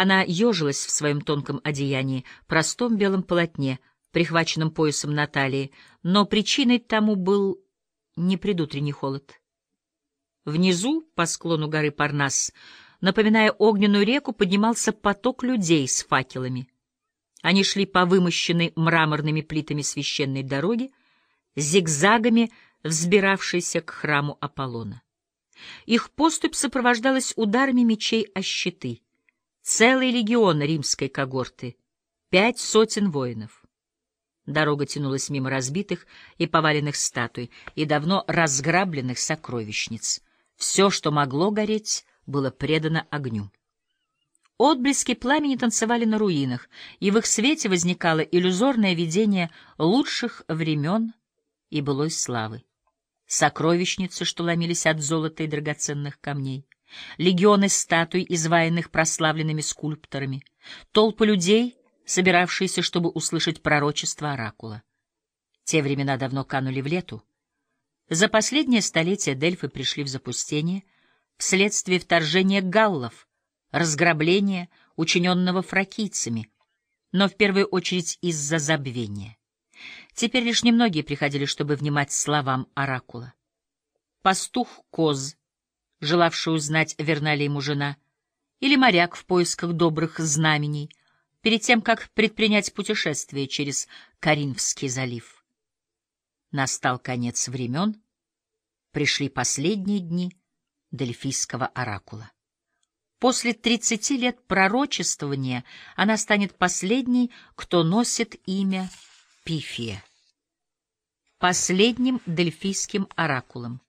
Она ежилась в своем тонком одеянии, простом белом полотне, прихваченном поясом на талии, но причиной тому был не предутренний холод. Внизу, по склону горы Парнас, напоминая огненную реку, поднимался поток людей с факелами. Они шли по вымощенной мраморными плитами священной дороге, зигзагами взбиравшейся к храму Аполлона. Их поступь сопровождалась ударами мечей о щиты. Целый легион римской когорты, пять сотен воинов. Дорога тянулась мимо разбитых и поваленных статуй и давно разграбленных сокровищниц. Все, что могло гореть, было предано огню. Отблески пламени танцевали на руинах, и в их свете возникало иллюзорное видение лучших времен и былой славы. Сокровищницы, что ломились от золота и драгоценных камней, легионы статуй, изваянных прославленными скульпторами, толпы людей, собиравшиеся, чтобы услышать пророчество оракула. Те времена давно канули в лету. За последнее столетие Дельфы пришли в запустение вследствие вторжения галлов, разграбления, учиненного фракийцами, но в первую очередь из-за забвения. Теперь лишь немногие приходили, чтобы внимать словам оракула. Пастух Коз, желавший узнать, верна ли ему жена, или моряк в поисках добрых знамений, перед тем, как предпринять путешествие через Каринфский залив. Настал конец времен, пришли последние дни Дельфийского оракула. После тридцати лет пророчествования она станет последней, кто носит имя Пифия, последним дельфийским оракулом.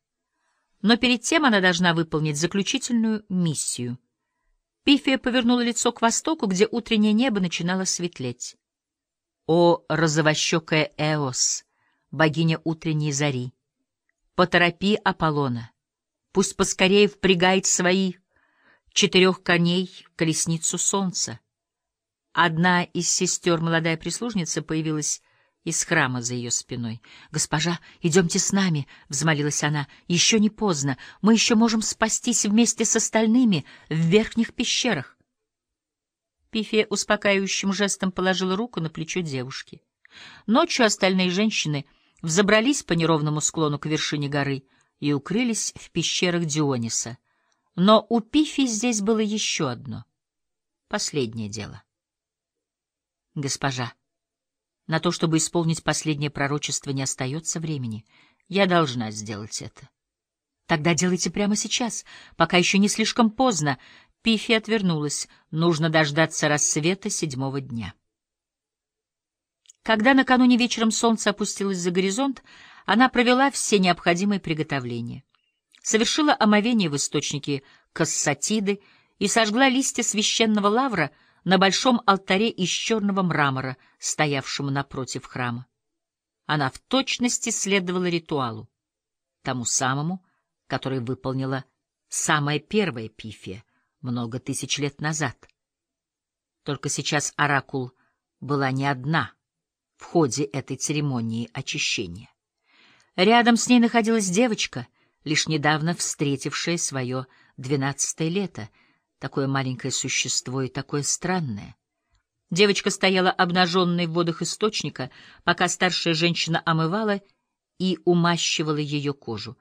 Но перед тем она должна выполнить заключительную миссию. Пифия повернула лицо к востоку, где утреннее небо начинало светлеть. О, розовощекая Эос, богиня утренней зари, поторопи Аполлона, пусть поскорее впрягает свои четырех коней колесницу солнца. Одна из сестер, молодая прислужница, появилась из храма за ее спиной. — Госпожа, идемте с нами, — взмолилась она. — Еще не поздно. Мы еще можем спастись вместе с остальными в верхних пещерах. Пифия успокаивающим жестом положила руку на плечо девушки. Ночью остальные женщины взобрались по неровному склону к вершине горы и укрылись в пещерах Диониса. Но у Пифии здесь было еще одно, последнее дело. — Госпожа, — на то, чтобы исполнить последнее пророчество, не остается времени. Я должна сделать это. Тогда делайте прямо сейчас, пока еще не слишком поздно. Пифи отвернулась. Нужно дождаться рассвета седьмого дня. Когда накануне вечером солнце опустилось за горизонт, она провела все необходимые приготовления. Совершила омовение в источнике кассатиды и сожгла листья священного лавра — на большом алтаре из черного мрамора, стоявшему напротив храма. Она в точности следовала ритуалу, тому самому, который выполнила самая первая Пифия много тысяч лет назад. Только сейчас Оракул была не одна в ходе этой церемонии очищения. Рядом с ней находилась девочка, лишь недавно встретившая свое двенадцатое лето — Такое маленькое существо и такое странное. Девочка стояла обнаженной в водах источника, пока старшая женщина омывала и умащивала ее кожу.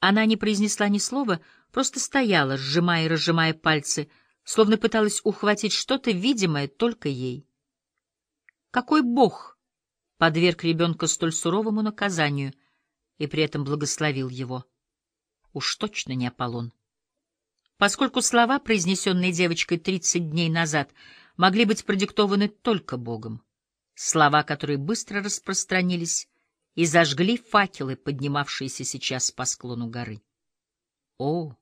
Она не произнесла ни слова, просто стояла, сжимая и разжимая пальцы, словно пыталась ухватить что-то видимое только ей. Какой бог подверг ребенка столь суровому наказанию и при этом благословил его? Уж точно не Аполлон поскольку слова, произнесенные девочкой тридцать дней назад, могли быть продиктованы только Богом. Слова, которые быстро распространились и зажгли факелы, поднимавшиеся сейчас по склону горы. О,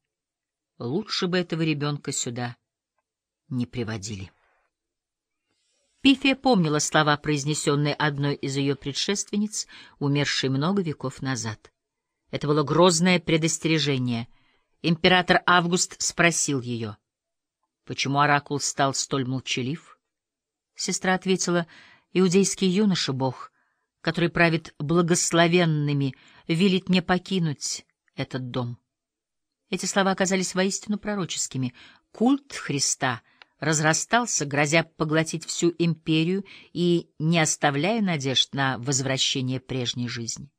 лучше бы этого ребенка сюда не приводили. Пифия помнила слова, произнесенные одной из ее предшественниц, умершей много веков назад. Это было грозное предостережение — Император Август спросил ее, почему оракул стал столь молчалив. Сестра ответила, иудейский юноша, бог, который правит благословенными, велит мне покинуть этот дом. Эти слова оказались воистину пророческими. Культ Христа разрастался, грозя поглотить всю империю и не оставляя надежд на возвращение прежней жизни.